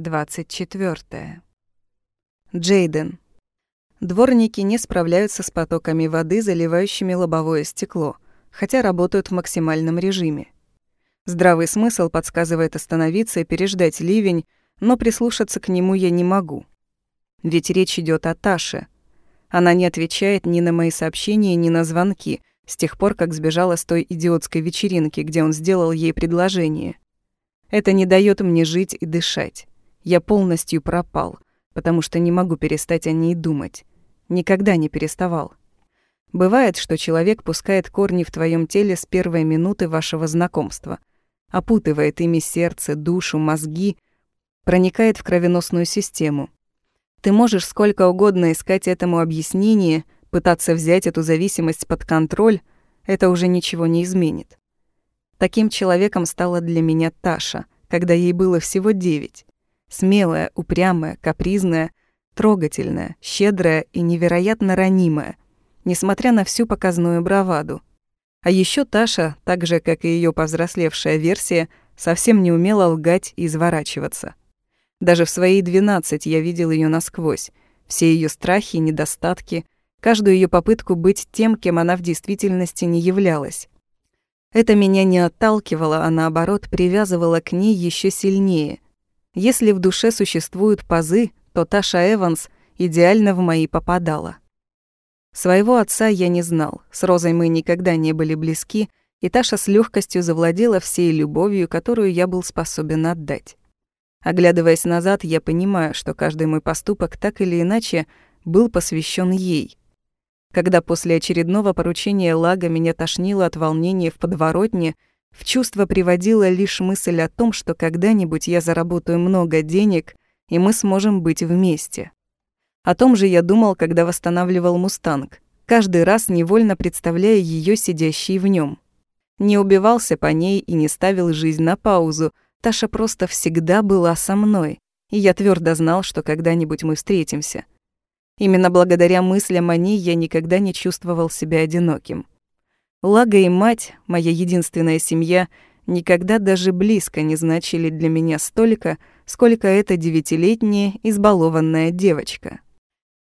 24. Джейден. Дворники не справляются с потоками воды, заливающими лобовое стекло, хотя работают в максимальном режиме. Здравый смысл подсказывает остановиться и переждать ливень, но прислушаться к нему я не могу. Ведь речь идет о Таше. Она не отвечает ни на мои сообщения, ни на звонки, с тех пор, как сбежала с той идиотской вечеринки, где он сделал ей предложение. Это не дает мне жить и дышать. Я полностью пропал, потому что не могу перестать о ней думать. Никогда не переставал. Бывает, что человек пускает корни в твоем теле с первой минуты вашего знакомства, опутывает ими сердце, душу, мозги, проникает в кровеносную систему. Ты можешь сколько угодно искать этому объяснение, пытаться взять эту зависимость под контроль, это уже ничего не изменит. Таким человеком стала для меня Таша, когда ей было всего девять. Смелая, упрямая, капризная, трогательная, щедрая и невероятно ранимая, несмотря на всю показную браваду. А еще Таша, так же, как и ее повзрослевшая версия, совсем не умела лгать и изворачиваться. Даже в свои 12 я видел ее насквозь, все ее страхи и недостатки, каждую ее попытку быть тем, кем она в действительности не являлась. Это меня не отталкивало, а наоборот привязывало к ней еще сильнее — если в душе существуют пазы, то Таша Эванс идеально в мои попадала. Своего отца я не знал, с Розой мы никогда не были близки, и Таша с легкостью завладела всей любовью, которую я был способен отдать. Оглядываясь назад, я понимаю, что каждый мой поступок так или иначе был посвящен ей. Когда после очередного поручения Лага меня тошнило от волнения в подворотне — в чувство приводила лишь мысль о том, что когда-нибудь я заработаю много денег, и мы сможем быть вместе. О том же я думал, когда восстанавливал «Мустанг», каждый раз невольно представляя ее сидящей в нем. Не убивался по ней и не ставил жизнь на паузу, Таша просто всегда была со мной, и я твердо знал, что когда-нибудь мы встретимся. Именно благодаря мыслям о ней я никогда не чувствовал себя одиноким. Лага и мать, моя единственная семья, никогда даже близко не значили для меня столько, сколько эта девятилетняя избалованная девочка.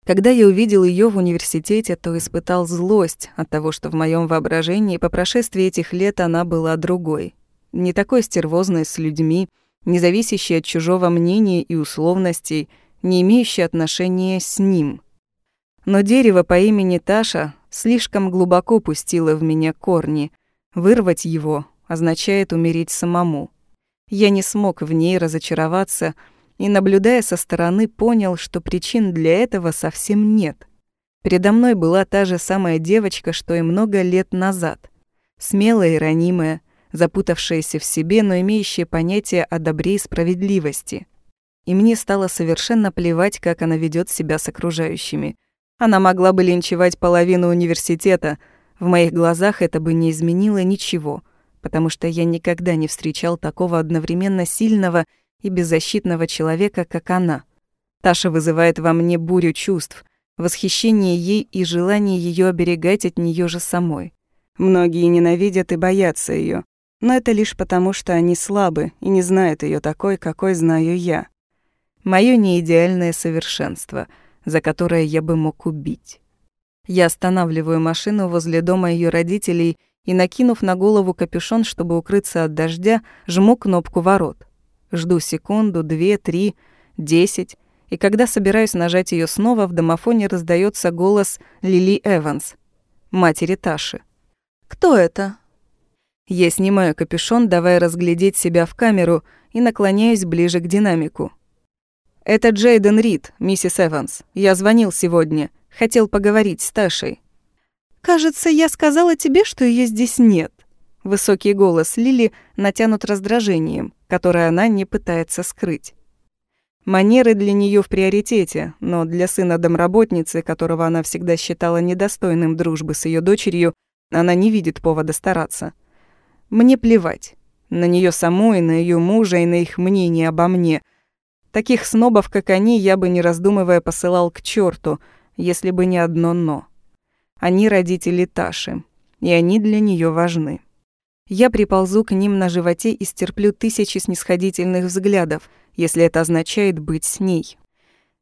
Когда я увидел ее в университете, то испытал злость от того, что в моем воображении по прошествии этих лет она была другой. Не такой стервозной с людьми, не зависящей от чужого мнения и условностей, не имеющей отношения с ним. Но дерево по имени Таша слишком глубоко пустила в меня корни. Вырвать его означает умереть самому. Я не смог в ней разочароваться и, наблюдая со стороны, понял, что причин для этого совсем нет. Передо мной была та же самая девочка, что и много лет назад. Смелая и ранимая, запутавшаяся в себе, но имеющая понятие о добре и справедливости. И мне стало совершенно плевать, как она ведет себя с окружающими. Она могла бы линчевать половину университета. В моих глазах это бы не изменило ничего, потому что я никогда не встречал такого одновременно сильного и беззащитного человека, как она. Таша вызывает во мне бурю чувств, восхищение ей и желание ее оберегать от нее же самой. Многие ненавидят и боятся ее, но это лишь потому, что они слабы и не знают ее такой, какой знаю я. Моё неидеальное совершенство — за которое я бы мог убить. Я останавливаю машину возле дома ее родителей и, накинув на голову капюшон, чтобы укрыться от дождя, жму кнопку ворот. Жду секунду, две, три, десять, и когда собираюсь нажать ее снова, в домофоне раздается голос Лили Эванс, матери Таши. «Кто это?» Я снимаю капюшон, давая разглядеть себя в камеру, и наклоняюсь ближе к динамику. «Это Джейден Рид, миссис Эванс. Я звонил сегодня. Хотел поговорить с Ташей». «Кажется, я сказала тебе, что ее здесь нет». Высокий голос Лили натянут раздражением, которое она не пытается скрыть. Манеры для нее в приоритете, но для сына домработницы, которого она всегда считала недостойным дружбы с ее дочерью, она не видит повода стараться. Мне плевать. На нее саму и на ее мужа, и на их мнение обо мне — Таких снобов, как они, я бы, не раздумывая, посылал к черту, если бы не одно «но». Они родители Таши, и они для нее важны. Я приползу к ним на животе и стерплю тысячи снисходительных взглядов, если это означает быть с ней.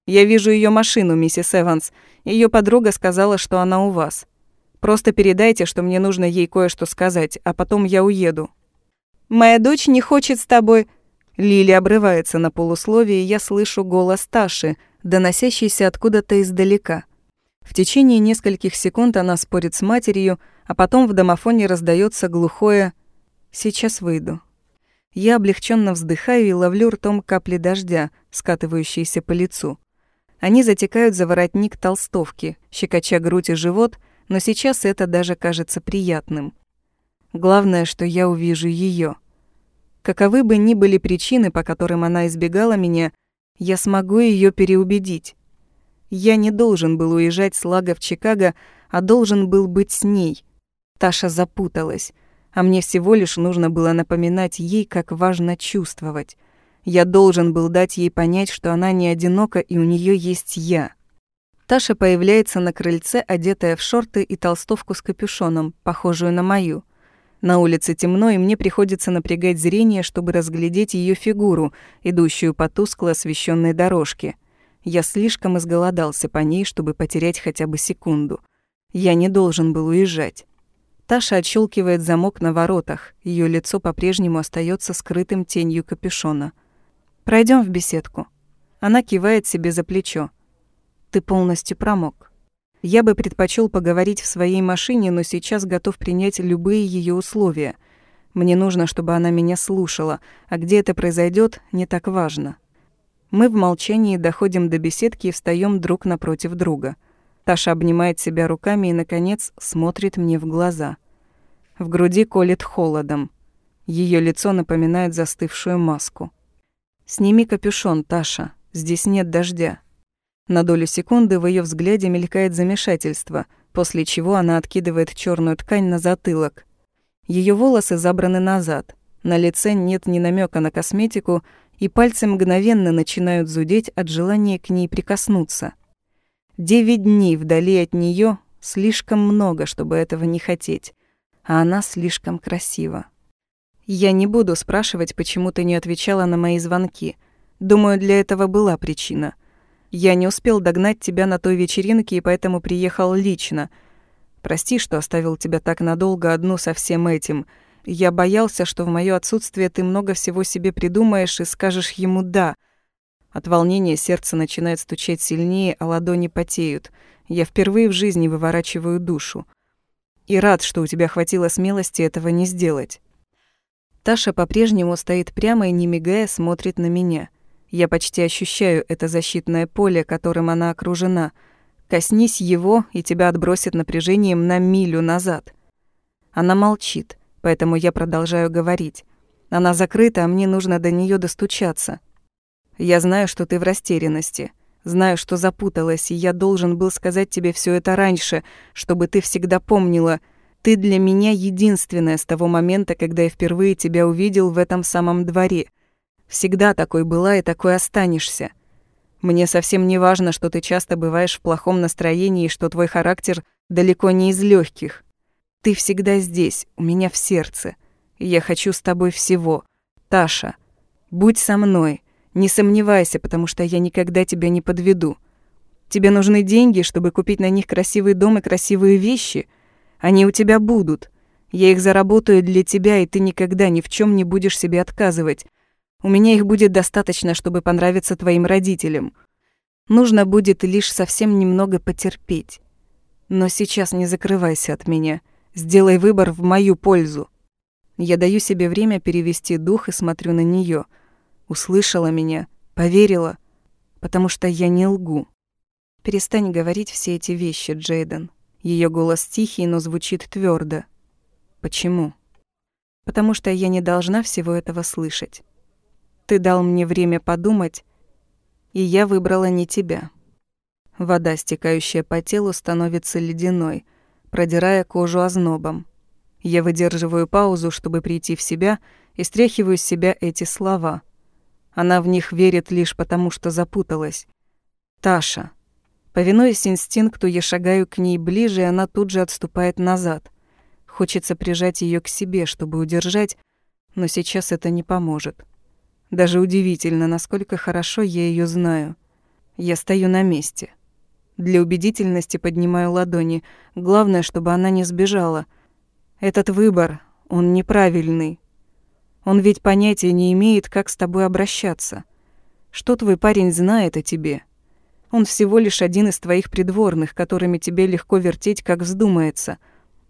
Я вижу ее машину, миссис Эванс. Ее подруга сказала, что она у вас. Просто передайте, что мне нужно ей кое-что сказать, а потом я уеду. Моя дочь не хочет с тобой. Лили обрывается на полусловие, и я слышу голос Таши, доносящийся откуда-то издалека. В течение нескольких секунд она спорит с матерью, а потом в домофоне раздается глухое «Сейчас выйду». Я облегченно вздыхаю и ловлю ртом капли дождя, скатывающиеся по лицу. Они затекают за воротник толстовки, щекоча грудь и живот, но сейчас это даже кажется приятным. Главное, что я увижу ее. Каковы бы ни были причины, по которым она избегала меня, я смогу ее переубедить. Я не должен был уезжать с Лага в Чикаго, а должен был быть с ней. Таша запуталась, а мне всего лишь нужно было напоминать ей, как важно чувствовать. Я должен был дать ей понять, что она не одинока и у нее есть я. Таша появляется на крыльце, одетая в шорты и толстовку с капюшоном, похожую на мою. На улице темно, и мне приходится напрягать зрение, чтобы разглядеть ее фигуру, идущую по тускло освещенной дорожке. Я слишком изголодался по ней, чтобы потерять хотя бы секунду. Я не должен был уезжать. Таша отщелкивает замок на воротах. Ее лицо по-прежнему остается скрытым тенью капюшона. Пройдем в беседку. Она кивает себе за плечо. Ты полностью промок. Я бы предпочел поговорить в своей машине, но сейчас готов принять любые ее условия. Мне нужно, чтобы она меня слушала, а где это произойдет, не так важно. Мы в молчании доходим до беседки и встаем друг напротив друга. Таша обнимает себя руками и, наконец, смотрит мне в глаза. В груди колет холодом. Ее лицо напоминает застывшую маску. «Сними капюшон, Таша. Здесь нет дождя». На долю секунды в ее взгляде мелькает замешательство, после чего она откидывает черную ткань на затылок. Ее волосы забраны назад. На лице нет ни намека на косметику, и пальцы мгновенно начинают зудеть от желания к ней прикоснуться. Девять дней вдали от нее слишком много, чтобы этого не хотеть, а она слишком красива. Я не буду спрашивать, почему ты не отвечала на мои звонки. Думаю, для этого была причина. Я не успел догнать тебя на той вечеринке и поэтому приехал лично. Прости, что оставил тебя так надолго одну со всем этим — я боялся, что в моё отсутствие ты много всего себе придумаешь и скажешь ему «да». От волнения сердце начинает стучать сильнее, а ладони потеют. Я впервые в жизни выворачиваю душу. И рад, что у тебя хватило смелости этого не сделать. Таша по-прежнему стоит прямо и, не мигая, смотрит на меня. Я почти ощущаю это защитное поле, которым она окружена. Коснись его, и тебя отбросит напряжением на милю назад. Она молчит поэтому я продолжаю говорить. Она закрыта, а мне нужно до нее достучаться. Я знаю, что ты в растерянности. Знаю, что запуталась, и я должен был сказать тебе все это раньше, чтобы ты всегда помнила. Ты для меня единственная с того момента, когда я впервые тебя увидел в этом самом дворе. Всегда такой была и такой останешься. Мне совсем не важно, что ты часто бываешь в плохом настроении и что твой характер далеко не из легких. Ты всегда здесь, у меня в сердце. я хочу с тобой всего. Таша, будь со мной. Не сомневайся, потому что я никогда тебя не подведу. Тебе нужны деньги, чтобы купить на них красивый дом и красивые вещи. Они у тебя будут. Я их заработаю для тебя, и ты никогда ни в чем не будешь себе отказывать. У меня их будет достаточно, чтобы понравиться твоим родителям. Нужно будет лишь совсем немного потерпеть. Но сейчас не закрывайся от меня. Сделай выбор в мою пользу. Я даю себе время перевести дух и смотрю на нее. Услышала меня, поверила, потому что я не лгу. Перестань говорить все эти вещи, Джейден. Ее голос тихий, но звучит твердо. Почему? Потому что я не должна всего этого слышать. Ты дал мне время подумать, и я выбрала не тебя. Вода, стекающая по телу, становится ледяной, продирая кожу ознобом. Я выдерживаю паузу, чтобы прийти в себя, и стряхиваю с себя эти слова. Она в них верит лишь потому, что запуталась. Таша. Повинуясь инстинкту, я шагаю к ней ближе, и она тут же отступает назад. Хочется прижать ее к себе, чтобы удержать, но сейчас это не поможет. Даже удивительно, насколько хорошо я ее знаю. Я стою на месте. Для убедительности поднимаю ладони. Главное, чтобы она не сбежала. Этот выбор, он неправильный. Он ведь понятия не имеет, как с тобой обращаться. Что твой парень знает о тебе? Он всего лишь один из твоих придворных, которыми тебе легко вертеть, как вздумается.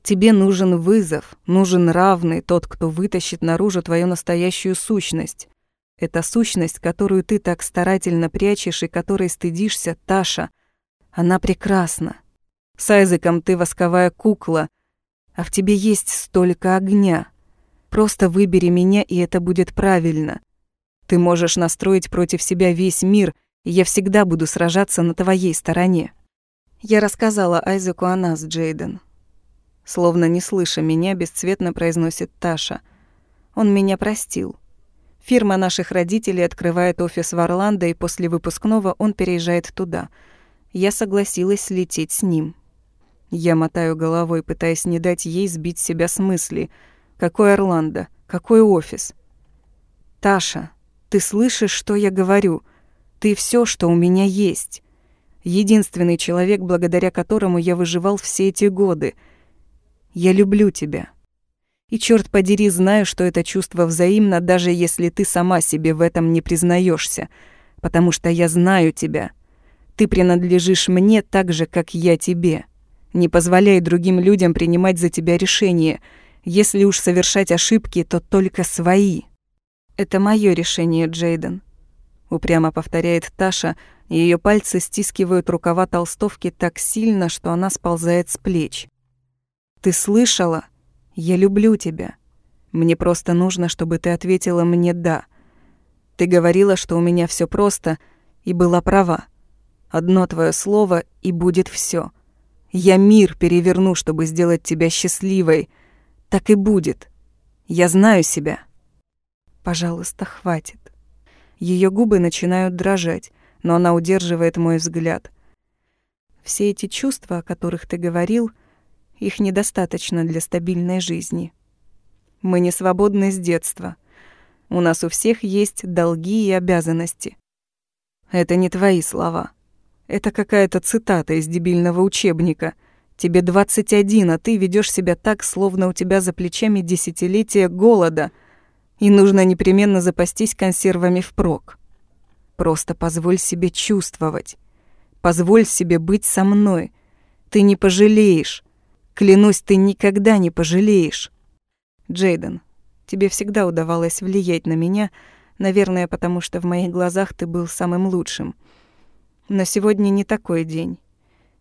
Тебе нужен вызов, нужен равный, тот, кто вытащит наружу твою настоящую сущность. Эта сущность, которую ты так старательно прячешь и которой стыдишься, Таша, она прекрасна. С Айзеком ты восковая кукла, а в тебе есть столько огня. Просто выбери меня, и это будет правильно. Ты можешь настроить против себя весь мир, и я всегда буду сражаться на твоей стороне. Я рассказала Айзеку о нас, Джейден. Словно не слыша меня, бесцветно произносит Таша. Он меня простил. Фирма наших родителей открывает офис в Орландо, и после выпускного он переезжает туда. Я согласилась лететь с ним. Я мотаю головой, пытаясь не дать ей сбить себя с мысли — какой Орландо? Какой офис? Таша, ты слышишь, что я говорю? Ты все, что у меня есть. Единственный человек, благодаря которому я выживал все эти годы. Я люблю тебя. И черт подери, знаю, что это чувство взаимно, даже если ты сама себе в этом не признаешься, потому что я знаю тебя. Ты принадлежишь мне так же, как я тебе. Не позволяй другим людям принимать за тебя решения — если уж совершать ошибки, то только свои. Это мое решение, Джейден. Упрямо повторяет Таша, и ее пальцы стискивают рукава толстовки так сильно, что она сползает с плеч. Ты слышала? Я люблю тебя. Мне просто нужно, чтобы ты ответила мне «да». Ты говорила, что у меня все просто, и была права. Одно твое слово, и будет все. Я мир переверну, чтобы сделать тебя счастливой — так и будет. Я знаю себя. Пожалуйста, хватит. Ее губы начинают дрожать, но она удерживает мой взгляд. Все эти чувства, о которых ты говорил, их недостаточно для стабильной жизни. Мы не свободны с детства. У нас у всех есть долги и обязанности. Это не твои слова. Это какая-то цитата из дебильного учебника — Тебе 21, а ты ведешь себя так, словно у тебя за плечами десятилетия голода, и нужно непременно запастись консервами впрок. Просто позволь себе чувствовать. Позволь себе быть со мной. Ты не пожалеешь. Клянусь, ты никогда не пожалеешь. Джейден, тебе всегда удавалось влиять на меня, наверное, потому что в моих глазах ты был самым лучшим. Но сегодня не такой день.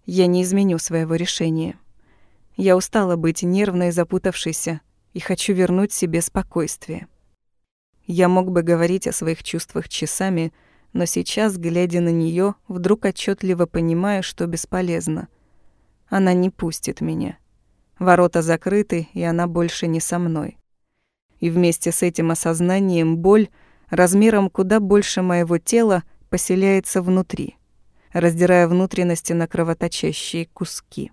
Я не изменю своего решения. Я устала быть нервной и запутавшейся и хочу вернуть себе спокойствие. Я мог бы говорить о своих чувствах часами, но сейчас, глядя на нее, вдруг отчетливо понимаю, что бесполезно. Она не пустит меня. Ворота закрыты, и она больше не со мной. И вместе с этим осознанием боль, размером куда больше моего тела, поселяется внутри — раздирая внутренности на кровоточащие куски.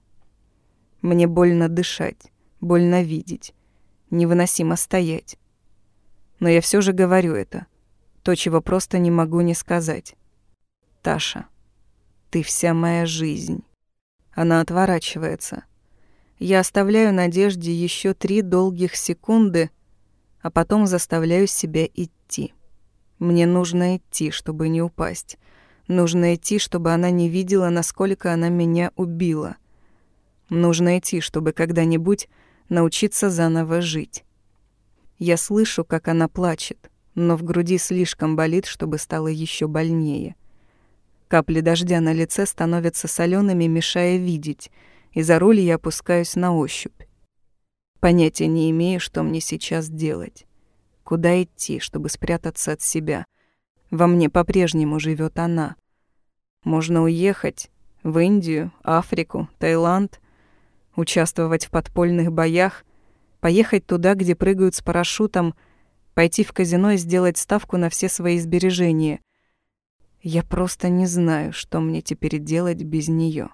Мне больно дышать, больно видеть, невыносимо стоять. Но я все же говорю это, то, чего просто не могу не сказать. Таша, ты вся моя жизнь. Она отворачивается. Я оставляю Надежде еще три долгих секунды, а потом заставляю себя идти. Мне нужно идти, чтобы не упасть. Нужно идти, чтобы она не видела, насколько она меня убила. Нужно идти, чтобы когда-нибудь научиться заново жить. Я слышу, как она плачет, но в груди слишком болит, чтобы стало еще больнее. Капли дождя на лице становятся солеными, мешая видеть, и за руль я опускаюсь на ощупь. Понятия не имею, что мне сейчас делать. Куда идти, чтобы спрятаться от себя — во мне по-прежнему живет она. Можно уехать в Индию, Африку, Таиланд, участвовать в подпольных боях, поехать туда, где прыгают с парашютом, пойти в казино и сделать ставку на все свои сбережения. Я просто не знаю, что мне теперь делать без нее.